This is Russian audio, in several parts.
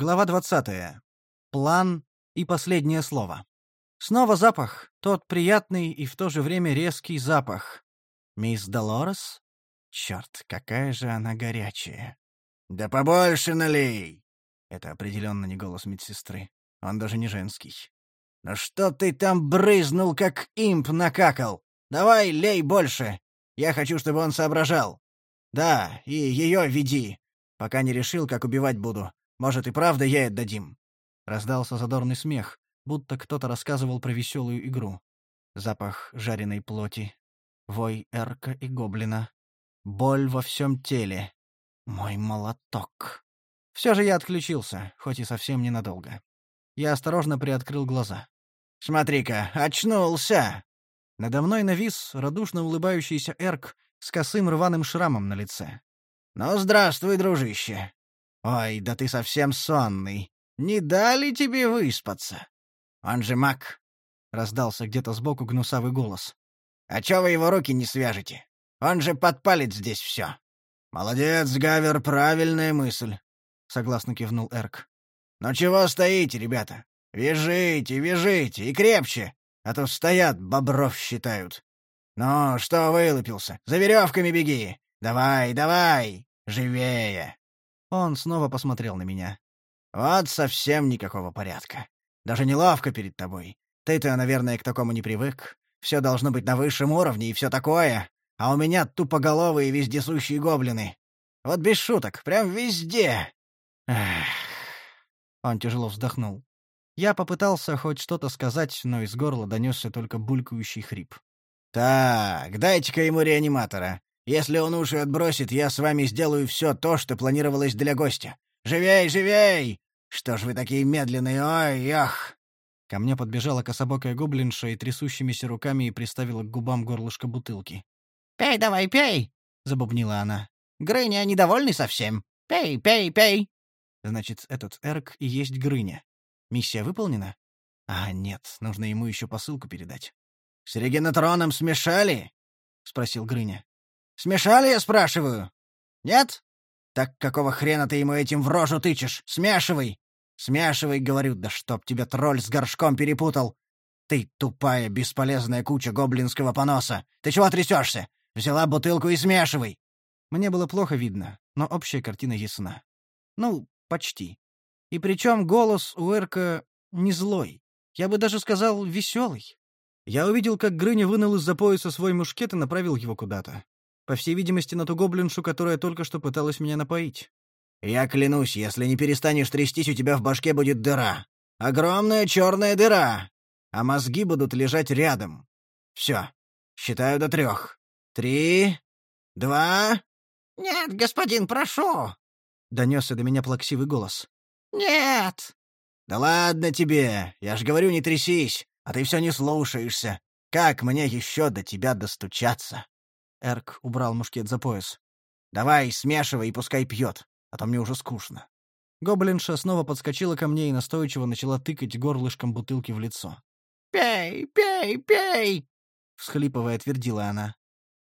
Глава 20. План и последнее слово. Снова запах, тот приятный и в то же время резкий запах. Мисс Долорес? Черт, какая же она горячая. «Да побольше налей!» Это определенно не голос медсестры. Он даже не женский. «Ну что ты там брызнул, как имп накакал? Давай, лей больше! Я хочу, чтобы он соображал. Да, и ее веди, пока не решил, как убивать буду. Может, и правда ей отдадим?» Раздался задорный смех, будто кто-то рассказывал про веселую игру. Запах жареной плоти, вой эрка и гоблина, боль во всем теле. Мой молоток. Все же я отключился, хоть и совсем ненадолго. Я осторожно приоткрыл глаза. «Смотри-ка, очнулся!» Надо мной навис радушно улыбающийся Эрк с косым рваным шрамом на лице. «Ну, здравствуй, дружище. Ой, да ты совсем сонный. Не дали тебе выспаться? Он же маг!» — раздался где-то сбоку гнусавый голос. «А чё вы его руки не свяжете? Он же подпалит здесь все. «Молодец, Гавер, правильная мысль», — согласно кивнул Эрк. «Ну чего стоите, ребята? Вяжите, вяжите, и крепче, а то стоят, бобров считают. Ну, что вылупился? За веревками беги! Давай, давай! Живее!» Он снова посмотрел на меня. «Вот совсем никакого порядка. Даже неловко перед тобой. Ты-то, наверное, к такому не привык. Все должно быть на высшем уровне и все такое. А у меня тупоголовые вездесущие гоблины. Вот без шуток, прям везде. Он тяжело вздохнул. Я попытался хоть что-то сказать, но из горла донесся только булькающий хрип. «Так, дайте-ка ему реаниматора. Если он уши отбросит, я с вами сделаю все то, что планировалось для гостя. Живей, живей! Что ж вы такие медленные, ой, ах!» Ко мне подбежала кособокая гоблинша и трясущимися руками и приставила к губам горлышко бутылки. «Пей давай, пей!» — забубнила она. «Грыня недовольный совсем. Пей, пей, пей!» Значит, этот Эрк и есть Грыня. Миссия выполнена? А, нет, нужно ему еще посылку передать. «С регенатроном смешали?» — спросил Грыня. «Смешали, я спрашиваю? Нет? Так какого хрена ты ему этим в рожу тычешь? Смешивай! Смешивай, говорю, да чтоб тебя тролль с горшком перепутал! Ты тупая, бесполезная куча гоблинского поноса! Ты чего трясешься? Взяла бутылку и смешивай!» Мне было плохо видно, но общая картина ясна. Ну, почти. И причем голос у Эрка не злой. Я бы даже сказал, веселый. Я увидел, как Грыня вынул из-за пояса свой мушкет и направил его куда-то. По всей видимости, на ту гоблиншу, которая только что пыталась меня напоить. «Я клянусь, если не перестанешь трястись, у тебя в башке будет дыра. Огромная черная дыра. А мозги будут лежать рядом. Все. Считаю до трех. Три, два...» «Нет, господин, прошу!» — донесся до меня плаксивый голос. «Нет!» «Да ладно тебе! Я ж говорю, не трясись, а ты все не слушаешься. Как мне еще до тебя достучаться?» Эрк убрал мушкет за пояс. «Давай, смешивай и пускай пьет, а то мне уже скучно». Гоблинша снова подскочила ко мне и настойчиво начала тыкать горлышком бутылки в лицо. «Пей, пей, пей!» — всхлипывая, твердила она.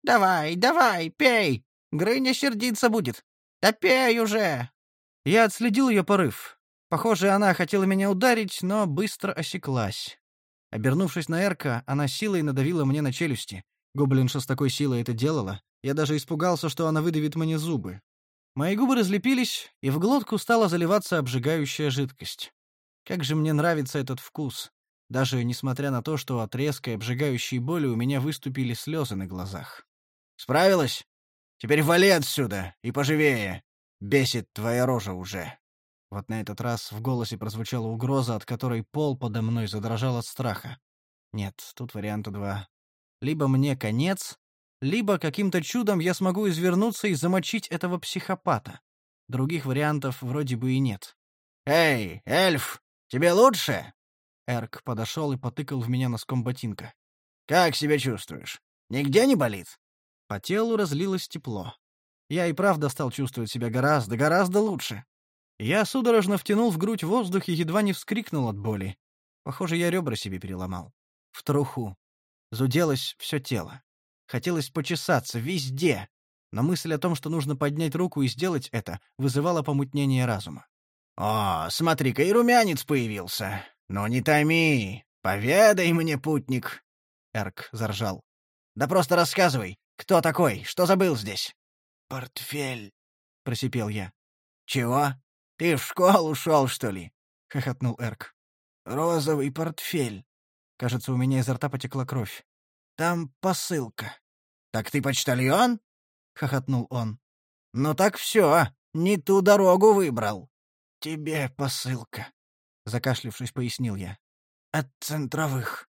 «Давай, давай, пей! Грыня сердиться будет! Да пей уже!» Я отследил ее порыв. Похоже, она хотела меня ударить, но быстро осеклась. Обернувшись на Эрка, она силой надавила мне на челюсти. Гоблинша с такой силой это делала. Я даже испугался, что она выдавит мне зубы. Мои губы разлепились, и в глотку стала заливаться обжигающая жидкость. Как же мне нравится этот вкус. Даже несмотря на то, что от резкой обжигающей боли у меня выступили слезы на глазах. Справилась? Теперь вали отсюда и поживее. Бесит твоя рожа уже». Вот на этот раз в голосе прозвучала угроза, от которой пол подо мной задрожал от страха. Нет, тут варианта два. Либо мне конец, либо каким-то чудом я смогу извернуться и замочить этого психопата. Других вариантов вроде бы и нет. «Эй, эльф, тебе лучше?» Эрк подошел и потыкал в меня носком ботинка. «Как себя чувствуешь? Нигде не болит?» По телу разлилось тепло. Я и правда стал чувствовать себя гораздо, гораздо лучше. Я судорожно втянул в грудь воздух и едва не вскрикнул от боли. Похоже, я ребра себе переломал. В труху. Зуделось все тело. Хотелось почесаться везде. Но мысль о том, что нужно поднять руку и сделать это, вызывала помутнение разума. «О, смотри-ка, и румянец появился. Ну не томи, поведай мне, путник!» Эрк заржал. «Да просто рассказывай, кто такой, что забыл здесь?» «Портфель», — просипел я. «Чего? Ты в школу шел, что ли?» — хохотнул Эрк. «Розовый портфель». Кажется, у меня изо рта потекла кровь. «Там посылка». «Так ты почтальон?» — хохотнул он. «Ну так все, не ту дорогу выбрал». «Тебе посылка», — закашлившись, пояснил я. «От центровых».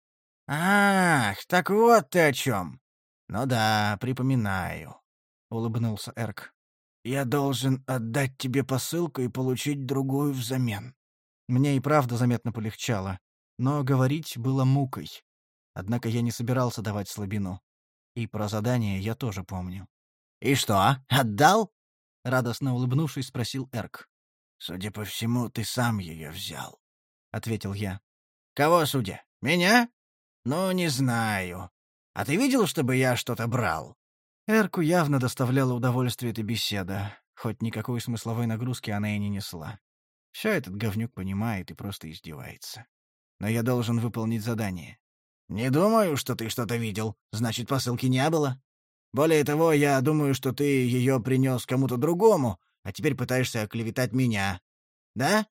«Ах, так вот ты о чем!» «Ну да, припоминаю», — улыбнулся Эрк. «Я должен отдать тебе посылку и получить другую взамен». Мне и правда заметно полегчало, но говорить было мукой. Однако я не собирался давать слабину. И про задание я тоже помню. «И что, отдал?» — радостно улыбнувшись, спросил Эрк. «Судя по всему, ты сам ее взял», — ответил я. «Кого, судя? Меня? Ну, не знаю. А ты видел, чтобы я что-то брал?» Эрку явно доставляла удовольствие эта беседа, хоть никакой смысловой нагрузки она и не несла. Все этот говнюк понимает и просто издевается. Но я должен выполнить задание. «Не думаю, что ты что-то видел. Значит, посылки не было. Более того, я думаю, что ты ее принес кому-то другому, а теперь пытаешься оклеветать меня. Да?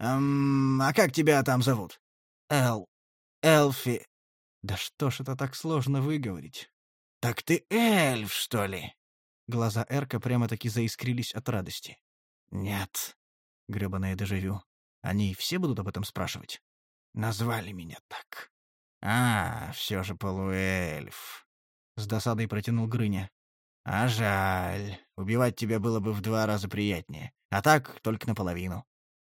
Эм, а как тебя там зовут? Эл. Элфи. Да что ж это так сложно выговорить? Так ты эльф, что ли? Глаза Эрка прямо-таки заискрились от радости. Нет. Грёбаное дежавю. Они все будут об этом спрашивать? Назвали меня так. А, все же полуэльф. С досадой протянул Грыня. А жаль. Убивать тебя было бы в два раза приятнее. А так только наполовину.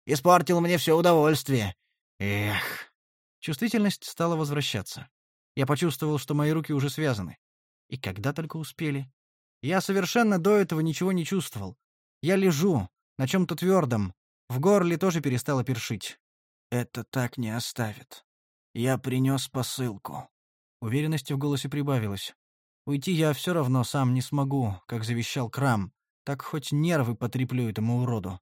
Испортил мне все удовольствие. Эх. Чувствительность стала возвращаться. Я почувствовал, что мои руки уже связаны. И когда только успели. Я совершенно до этого ничего не чувствовал. Я лежу, на чем-то твердом. В горле тоже перестало першить. Это так не оставит. Я принес посылку. Уверенности в голосе прибавилось. Уйти я все равно сам не смогу, как завещал Крам. Так хоть нервы потреплю этому уроду.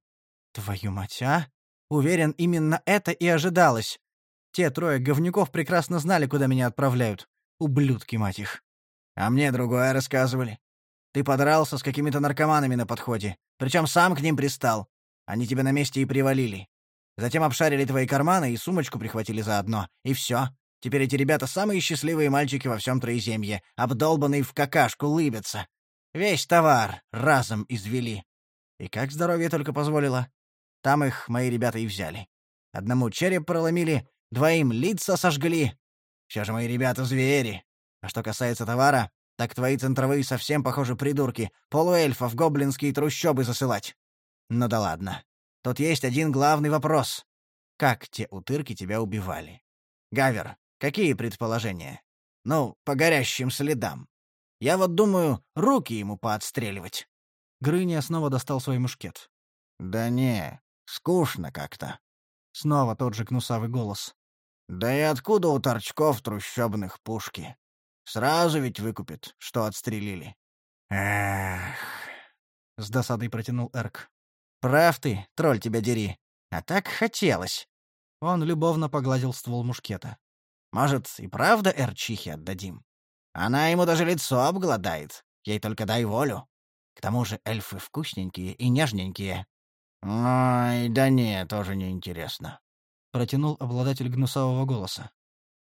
Твою мать, а? Уверен, именно это и ожидалось. Те трое говнюков прекрасно знали, куда меня отправляют. Ублюдки, мать их. А мне другое рассказывали. Ты подрался с какими-то наркоманами на подходе. Причем сам к ним пристал. Они тебя на месте и привалили. Затем обшарили твои карманы и сумочку прихватили заодно. И все. Теперь эти ребята самые счастливые мальчики во всем Троеземье, обдолбанные в какашку лыбятся. Весь товар разом извели. И как здоровье только позволило. Там их мои ребята и взяли. Одному череп проломили, двоим лица сожгли. Все же мои ребята звери. А что касается товара, так твои центровые совсем, похожи придурки, полуэльфов гоблинские трущобы засылать. Ну да ладно. Тут есть один главный вопрос. Как те утырки тебя убивали? Гавер, Какие предположения? Ну, по горящим следам. Я вот думаю, руки ему поотстреливать. Грыня снова достал свой мушкет. Да не, скучно как-то. Снова тот же гнусавый голос. Да и откуда у торчков трущобных пушки? Сразу ведь выкупит, что отстрелили. Эх. С досадой протянул Эрк. Прав ты, тролль тебя дери. А так хотелось. Он любовно погладил ствол мушкета. Может, и правда Эрчихе отдадим? Она ему даже лицо обгладает. Ей только дай волю. К тому же эльфы вкусненькие и нежненькие. Ой, да не, тоже неинтересно. Протянул обладатель гнусавого голоса.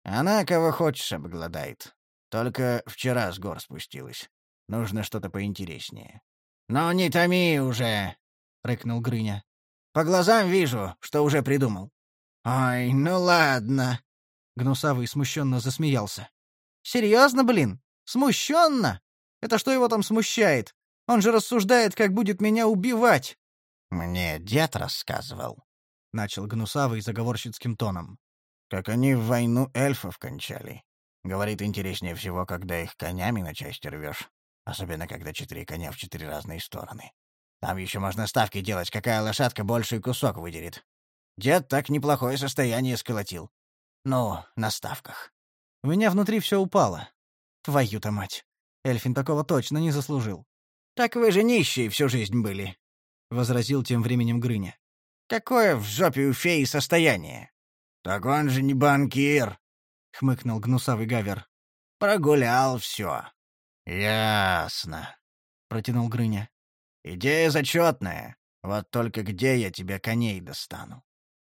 Она кого хочешь обгладает. Только вчера с гор спустилась. Нужно что-то поинтереснее. «Ну не томи уже!» — рыкнул Грыня. «По глазам вижу, что уже придумал». «Ой, ну ладно», Гнусавый смущенно засмеялся. «Серьезно, блин? Смущенно? Это что его там смущает? Он же рассуждает, как будет меня убивать!» «Мне дед рассказывал», — начал Гнусавый заговорщицким тоном. «Как они в войну эльфов кончали. Говорит, интереснее всего, когда их конями на части рвешь. Особенно, когда четыре коня в четыре разные стороны. Там еще можно ставки делать, какая лошадка больший кусок выдерет. Дед так неплохое состояние сколотил. Ну, на ставках. У меня внутри все упало. Твою-то мать. Эльфин такого точно не заслужил. «Так вы же нищие всю жизнь были», — возразил тем временем Грыня. Какое в жопе у феи состояние? Так он же не банкир, хмыкнул гнусавый Гавер. Прогулял все. Ясно, протянул Грыня. Идея зачетная. Вот только где я тебе коней достану?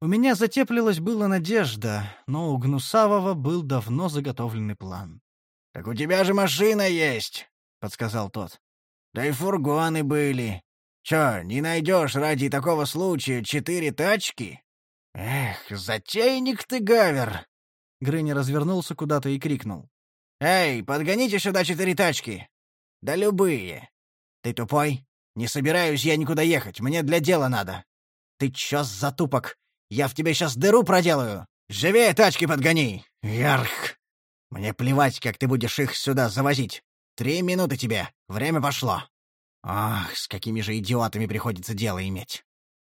У меня затеплилась была надежда, но у Гнусавого был давно заготовленный план. — Так у тебя же машина есть, — подсказал тот. — Да и фургоны были. Чё, не найдешь ради такого случая четыре тачки? Эх, затейник ты, Гавер! Грыня развернулся куда-то и крикнул. «Эй, подгоните сюда четыре тачки! Да любые! Ты тупой? Не собираюсь я никуда ехать, мне для дела надо! Ты чё за тупок? Я в тебе сейчас дыру проделаю! Живее тачки подгони! Ярх! Мне плевать, как ты будешь их сюда завозить! Три минуты тебе, время пошло!» Ах, с какими же идиотами приходится дело иметь.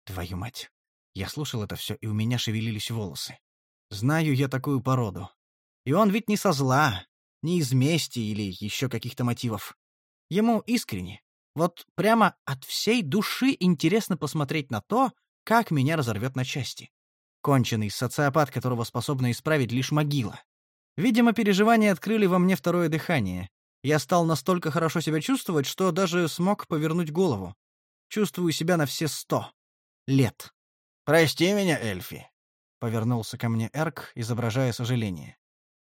Твою мать. Я слушал это все, и у меня шевелились волосы. Знаю я такую породу. И он ведь не со зла, не из мести или еще каких-то мотивов. Ему искренне, вот прямо от всей души интересно посмотреть на то, как меня разорвет на части. Конченый социопат, которого способна исправить лишь могила. Видимо, переживания открыли во мне второе дыхание, я стал настолько хорошо себя чувствовать, что даже смог повернуть голову. Чувствую себя на все сто. Лет. «Прости меня, Эльфи», — повернулся ко мне Эрк, изображая сожаление.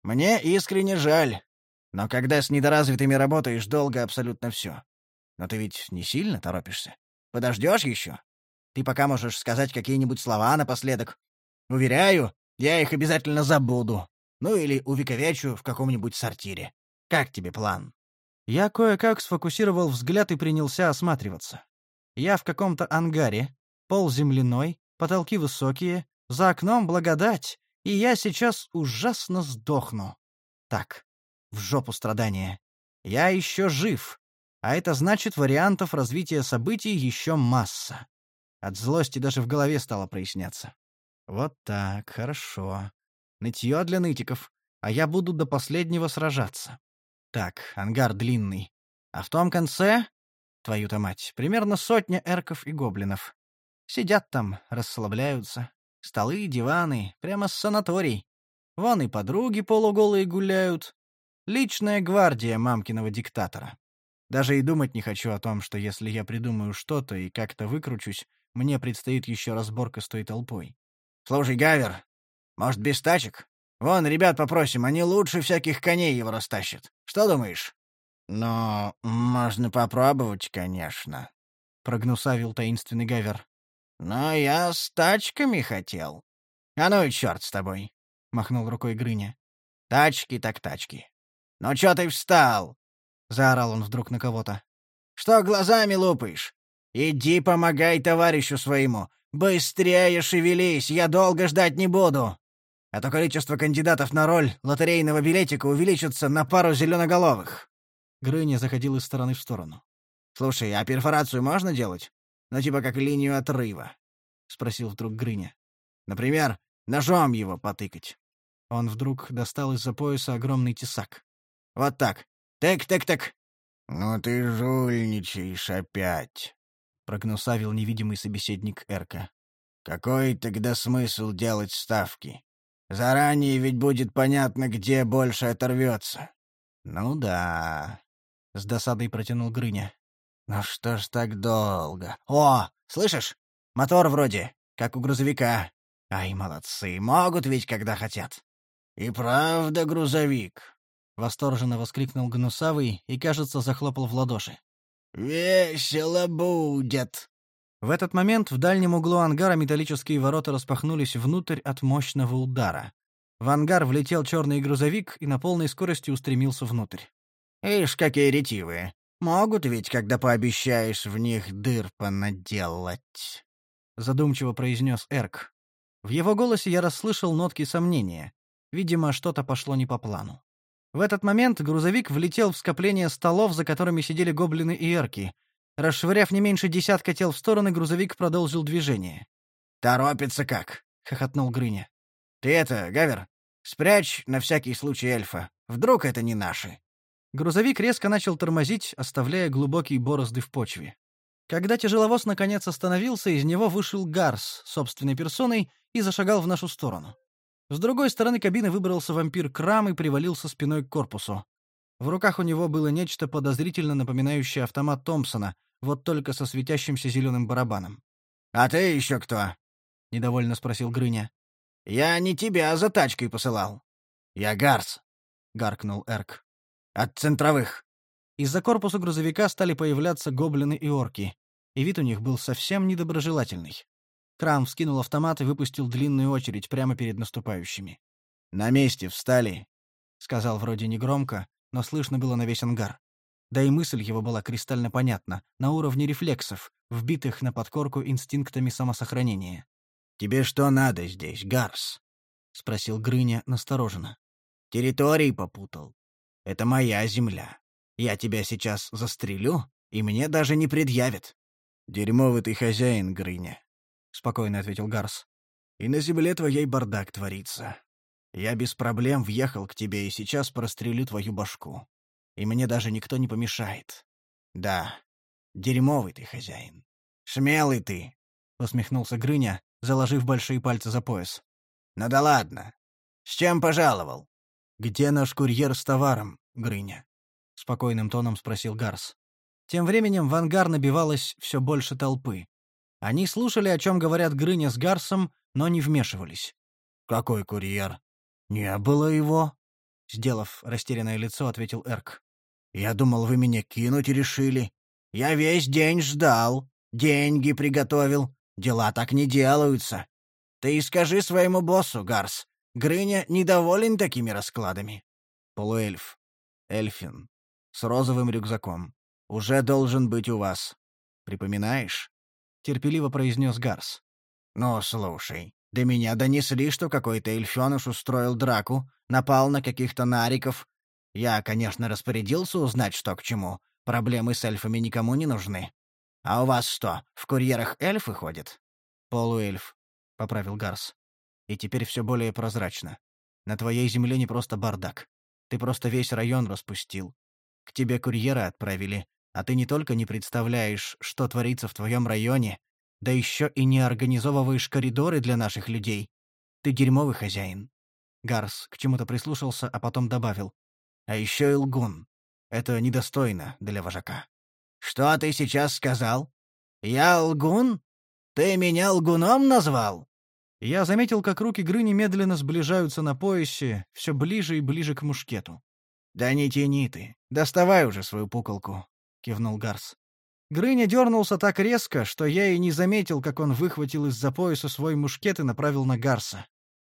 «Мне искренне жаль. Но когда с недоразвитыми работаешь, долго абсолютно все. Но ты ведь не сильно торопишься. Подождешь еще? Ты пока можешь сказать какие-нибудь слова напоследок. Уверяю, я их обязательно забуду. Ну или увековечу в каком-нибудь сортире. Как тебе план?» Я кое-как сфокусировал взгляд и принялся осматриваться. Я в каком-то ангаре, пол земляной, потолки высокие, за окном благодать, и я сейчас ужасно сдохну. Так, в жопу страдания. Я еще жив, а это значит, вариантов развития событий еще масса. От злости даже в голове стало проясняться. Вот так, хорошо. Нытье для нытиков, а я буду до последнего сражаться. Так, ангар длинный. А в том конце, твою-то мать, примерно сотня эрков и гоблинов. Сидят там, расслабляются. Столы, диваны, прямо с санаторий. Вон и подруги полуголые гуляют. Личная гвардия мамкиного диктатора. Даже и думать не хочу о том, что если я придумаю что-то и как-то выкручусь, мне предстоит еще разборка с той толпой. «Слушай, Гавер, может, без тачек? Вон, ребят попросим, они лучше всяких коней его растащат. Что думаешь?» «Ну, можно попробовать, конечно», — прогнусавил таинственный Гавер. «Но я с тачками хотел». «А ну и черт с тобой», — махнул рукой Грыня. «Тачки так тачки». «Ну чё ты встал?» — заорал он вдруг на кого-то. «Что глазами лупаешь? Иди помогай товарищу своему. Быстрее шевелись, я долго ждать не буду а то количество кандидатов на роль лотерейного билетика увеличится на пару зеленоголовых». Грыня заходил из стороны в сторону. «Слушай, а перфорацию можно делать? Ну, типа как линию отрыва?» — спросил вдруг Грыня. «Например, ножом его потыкать». Он вдруг достал из-за пояса огромный тесак. «Вот так. Так-так-так». «Ну ты жульничаешь опять», — прогнусавил невидимый собеседник Эрка. «Какой тогда смысл делать ставки? Заранее ведь будет понятно, где больше оторвется. Ну да. С досадой протянул Грыня. Ну что ж так долго? О, слышишь? Мотор вроде, как у грузовика. Ай, молодцы, могут ведь, когда хотят. И правда грузовик. Восторженно воскликнул Гнусавый и, кажется, захлопал в ладоши. «Весело будет!» В этот момент в дальнем углу ангара металлические ворота распахнулись внутрь от мощного удара. В ангар влетел черный грузовик и на полной скорости устремился внутрь. «Ишь, какие ретивые! Могут ведь, когда пообещаешь в них дыр понаделать!» Задумчиво произнес Эрк. В его голосе я расслышал нотки сомнения. Видимо, что-то пошло не по плану. В этот момент грузовик влетел в скопление столов, за которыми сидели гоблины и эрки, Расшвыряв не меньше десятка тел в стороны, грузовик продолжил движение. «Торопится как!» — хохотнул Грыня. «Ты это, Гавер, спрячь на всякий случай эльфа. Вдруг это не наши?» Грузовик резко начал тормозить, оставляя глубокие борозды в почве. Когда тяжеловоз наконец остановился, из него вышел Гарс собственной персоной и зашагал в нашу сторону. С другой стороны кабины выбрался вампир Крам и привалился спиной к корпусу. В руках у него было нечто подозрительно напоминающее автомат Томпсона, вот только со светящимся зеленым барабаном. «А ты еще кто?» — недовольно спросил Грыня. «Я не тебя за тачкой посылал. Я Гарс», — гаркнул Эрк. «От центровых». Из-за корпуса грузовика стали появляться гоблины и орки, и вид у них был совсем недоброжелательный. Крам вскинул автомат и выпустил длинную очередь прямо перед наступающими. «На месте встали», — сказал вроде негромко, но слышно было на весь ангар. Да и мысль его была кристально понятна, на уровне рефлексов, вбитых на подкорку инстинктами самосохранения. «Тебе что надо здесь, Гарс?» — спросил Грыня настороженно. «Территории попутал. Это моя земля. Я тебя сейчас застрелю, и мне даже не предъявят». «Дерьмовый ты хозяин, Грыня», — спокойно ответил Гарс. «И на земле твоей бардак творится. Я без проблем въехал к тебе и сейчас прострелю твою башку. И мне даже никто не помешает. Да, дерьмовый ты хозяин. Смелый ты», — усмехнулся Грыня, заложив большие пальцы за пояс. «Ну да ладно. С чем пожаловал?» «Где наш курьер с товаром, Грыня?» — спокойным тоном спросил Гарс. Тем временем в ангар набивалось все больше толпы. Они слушали, о чем говорят Грыня с Гарсом, но не вмешивались. «Какой курьер? Не было его?» Сделав растерянное лицо, ответил Эрк. «Я думал, вы меня кинуть решили. Я весь день ждал, деньги приготовил. Дела так не делаются. Ты и скажи своему боссу, Гарс, Грыня недоволен такими раскладами». Полуэльф. Эльфин с розовым рюкзаком. Уже должен быть у вас. Припоминаешь?» — терпеливо произнес Гарс. «Ну, слушай, до меня донесли, что какой-то эльфёныш устроил драку, напал на каких-то нариков. Я, конечно, распорядился узнать, что к чему. Проблемы с эльфами никому не нужны. А у вас что, в курьерах эльфы ходят?» «Полуэльф», — поправил Гарс. «И теперь все более прозрачно. На твоей земле не просто бардак. Ты просто весь район распустил. К тебе курьера отправили, а ты не только не представляешь, что творится в твоем районе, да еще и не организовываешь коридоры для наших людей. Ты дерьмовый хозяин». Гарс к чему-то прислушался, а потом добавил. «А еще и лгун. Это недостойно для вожака». «Что ты сейчас сказал? Я лгун? Ты меня лгуном назвал?» Я заметил, как руки Грыни медленно сближаются на поясе, все ближе и ближе к мушкету. «Да не тяни ты. Доставай уже свою пуколку», — кивнул Гарс. Грыня дернулся так резко, что я и не заметил, как он выхватил из-за пояса свой мушкет и направил на Гарса.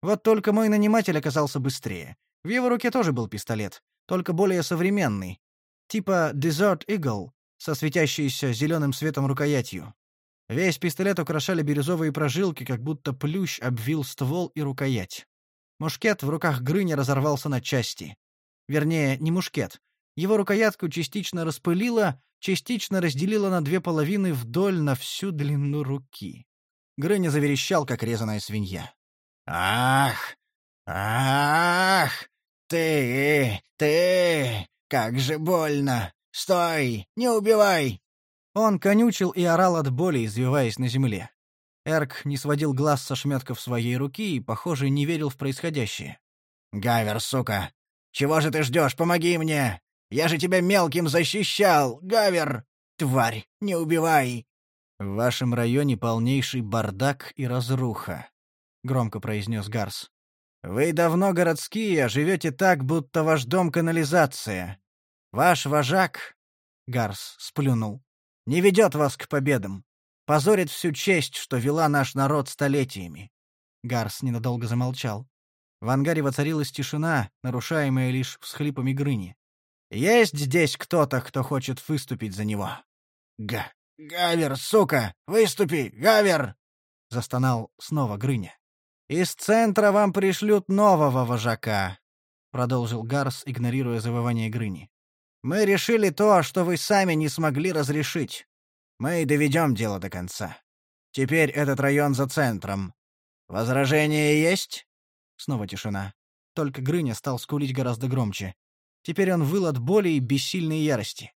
Вот только мой наниматель оказался быстрее. В его руке тоже был пистолет, только более современный. Типа Desert Eagle, со светящейся зеленым светом рукоятью. Весь пистолет украшали бирюзовые прожилки, как будто плющ обвил ствол и рукоять. Мушкет в руках Грыня разорвался на части. Вернее, не мушкет. Его рукоятку частично распылило, частично разделило на две половины вдоль на всю длину руки. Грыня заверещал, как резаная свинья. «Ах! Ах! Ты! Ты! Как же больно! Стой! Не убивай!» Он конючил и орал от боли, извиваясь на земле. Эрк не сводил глаз со шметков своей руки и, похоже, не верил в происходящее. «Гавер, сука! Чего же ты ждешь? Помоги мне! Я же тебя мелким защищал, Гавер! Тварь, не убивай!» «В вашем районе полнейший бардак и разруха», — громко произнес Гарс. «Вы давно городские, а живете так, будто ваш дом канализация. Ваш вожак...» — Гарс сплюнул. «Не ведет вас к победам. Позорит всю честь, что вела наш народ столетиями». Гарс ненадолго замолчал. В ангаре воцарилась тишина, нарушаемая лишь всхлипами Грыни. «Есть здесь кто-то, кто хочет выступить за него?» «Га... Гавер, сука! Выступи, Гавер!» — застонал снова Грыня. «Из центра вам пришлют нового вожака», — продолжил Гарс, игнорируя завывание Грыни. «Мы решили то, что вы сами не смогли разрешить. Мы доведем дело до конца. Теперь этот район за центром. Возражения есть?» Снова тишина. Только Грыня стал скулить гораздо громче. Теперь он выл от боли и бессильной ярости.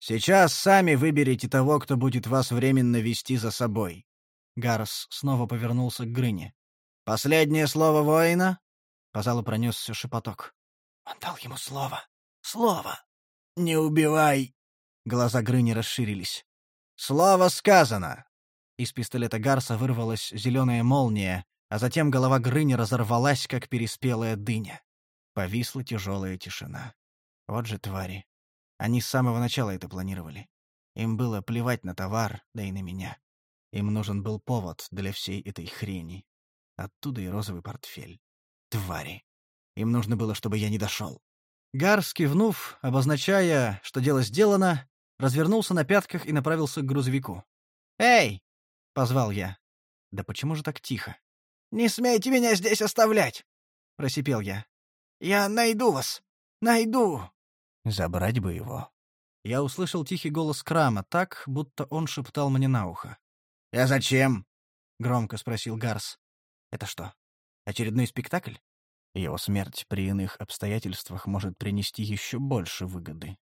Сейчас сами выберите того, кто будет вас временно вести за собой. Гарс снова повернулся к Грыне. Последнее слово воина? По залу пронесся шепоток. Он дал ему слово. Слово. Не убивай. Глаза Грыни расширились. Слово сказано. Из пистолета Гарса вырвалась зеленая молния, а затем голова Грыни разорвалась, как переспелая дыня. Повисла тяжелая тишина. Вот же твари. Они с самого начала это планировали. Им было плевать на товар, да и на меня. Им нужен был повод для всей этой хрени. Оттуда и розовый портфель. Твари. Им нужно было, чтобы я не дошел. Гарс, кивнув, обозначая, что дело сделано, развернулся на пятках и направился к грузовику. «Эй!» — позвал я. «Да почему же так тихо?» «Не смейте меня здесь оставлять!» — просипел я. «Я найду вас! Найду!» Забрать бы его. Я услышал тихий голос Крама так, будто он шептал мне на ухо. «Я зачем?» — громко спросил Гарс. «Это что, очередной спектакль?» Его смерть при иных обстоятельствах может принести еще больше выгоды.